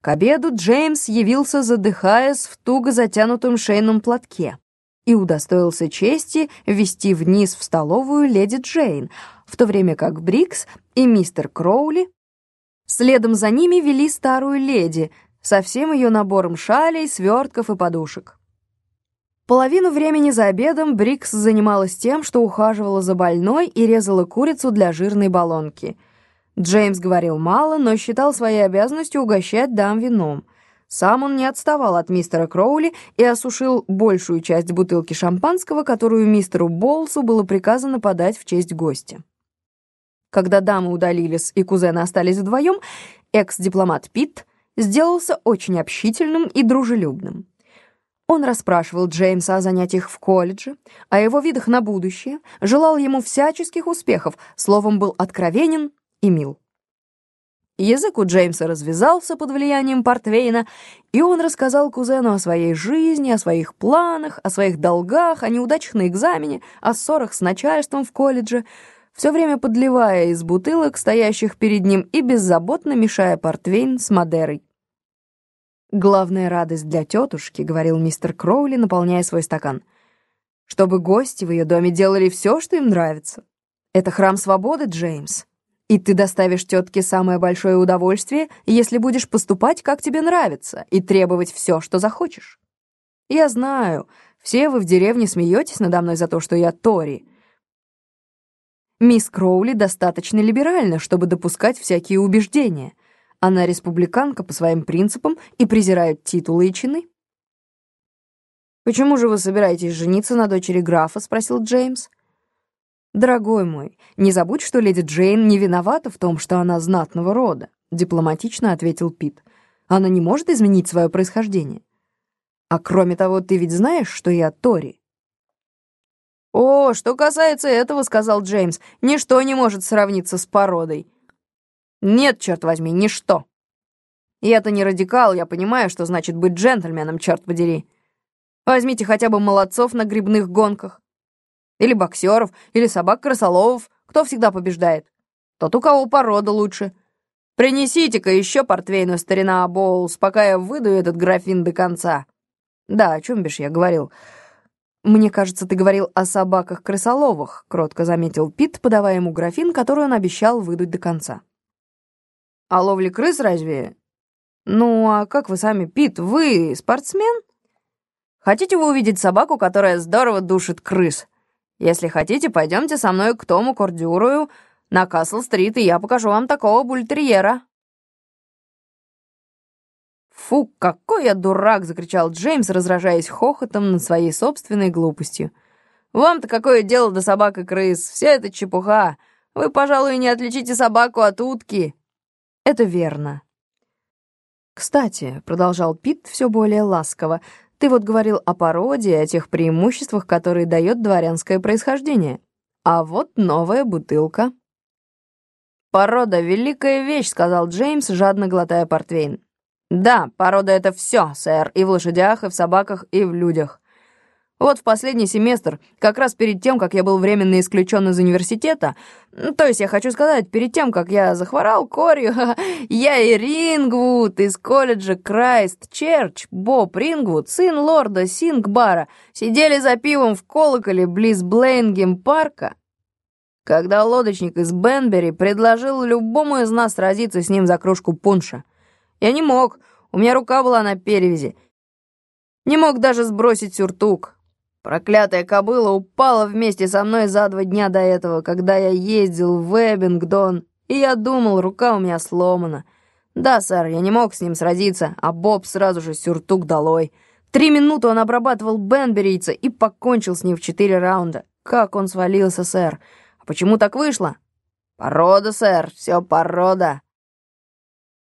К обеду Джеймс явился, задыхаясь в туго затянутом шейном платке и удостоился чести ввести вниз в столовую леди Джейн, в то время как Брикс и мистер Кроули следом за ними вели старую леди со всем ее набором шалей, свертков и подушек. Половину времени за обедом Брикс занималась тем, что ухаживала за больной и резала курицу для жирной баллонки. Джеймс говорил мало, но считал своей обязанностью угощать дам вином. Сам он не отставал от мистера Кроули и осушил большую часть бутылки шампанского, которую мистеру Болсу было приказано подать в честь гостя. Когда дамы удалились и кузены остались вдвоем, экс-дипломат Питт сделался очень общительным и дружелюбным. Он расспрашивал Джеймса о занятиях в колледже, о его видах на будущее, желал ему всяческих успехов, словом, был откровенен и мил. Язык у Джеймса развязался под влиянием Портвейна, и он рассказал кузену о своей жизни, о своих планах, о своих долгах, о неудачах на экзамене, о ссорах с начальством в колледже, все время подливая из бутылок, стоящих перед ним, и беззаботно мешая Портвейн с Мадерой. «Главная радость для тетушки», — говорил мистер Кроули, наполняя свой стакан, «чтобы гости в ее доме делали все, что им нравится. Это храм свободы, Джеймс, и ты доставишь тетке самое большое удовольствие, если будешь поступать, как тебе нравится, и требовать все, что захочешь. Я знаю, все вы в деревне смеетесь надо мной за то, что я Тори. Мисс Кроули достаточно либеральна, чтобы допускать всякие убеждения». Она республиканка по своим принципам и презирает титулы и чины. «Почему же вы собираетесь жениться на дочери графа?» — спросил Джеймс. «Дорогой мой, не забудь, что леди Джейн не виновата в том, что она знатного рода», — дипломатично ответил Пит. «Она не может изменить свое происхождение. А кроме того, ты ведь знаешь, что я Тори?» «О, что касается этого, — сказал Джеймс, — ничто не может сравниться с породой. Нет, черт возьми, ничто. Я-то не радикал, я понимаю, что значит быть джентльменом, черт подери. Возьмите хотя бы молодцов на грибных гонках. Или боксеров, или собак-крысоловов. Кто всегда побеждает? Тот, у кого порода лучше. Принесите-ка еще портвейну, старина Боулс, пока я выду этот графин до конца. Да, о чем бишь я говорил? «Мне кажется, ты говорил о собаках-крысоловых», — кротко заметил Пит, подавая ему графин, который он обещал выдуть до конца. А ловли крыс разве? Ну, а как вы сами, Пит, вы спортсмен? Хотите вы увидеть собаку, которая здорово душит крыс? Если хотите, пойдемте со мной к Тому Кордюрую на Касл-стрит, и я покажу вам такого бультерьера. «Фу, какой я дурак!» — закричал Джеймс, разражаясь хохотом над своей собственной глупостью. «Вам-то какое дело до собак и крыс? Все это чепуха. Вы, пожалуй, не отличите собаку от утки». Это верно. Кстати, продолжал Пит все более ласково, ты вот говорил о породе, о тех преимуществах, которые дает дворянское происхождение. А вот новая бутылка. «Порода — великая вещь», — сказал Джеймс, жадно глотая портвейн. «Да, порода — это все, сэр, и в лошадях, и в собаках, и в людях. Вот в последний семестр, как раз перед тем, как я был временно исключен из университета, то есть я хочу сказать, перед тем, как я захворал корью, я и Рингвуд из колледжа Крайст Черч, Боб Рингвуд, сын лорда Сингбара, сидели за пивом в колоколе близ Блейнгем парка, когда лодочник из Бенбери предложил любому из нас сразиться с ним за кружку пунша. Я не мог, у меня рука была на перевязи. Не мог даже сбросить сюртук. Проклятая кобыла упала вместе со мной за два дня до этого, когда я ездил в Эббингдон, и я думал, рука у меня сломана. Да, сэр, я не мог с ним сразиться, а Боб сразу же сюртук долой. Три минуты он обрабатывал Бенберийца и покончил с ним в четыре раунда. Как он свалился, сэр. А почему так вышло? Порода, сэр, все порода.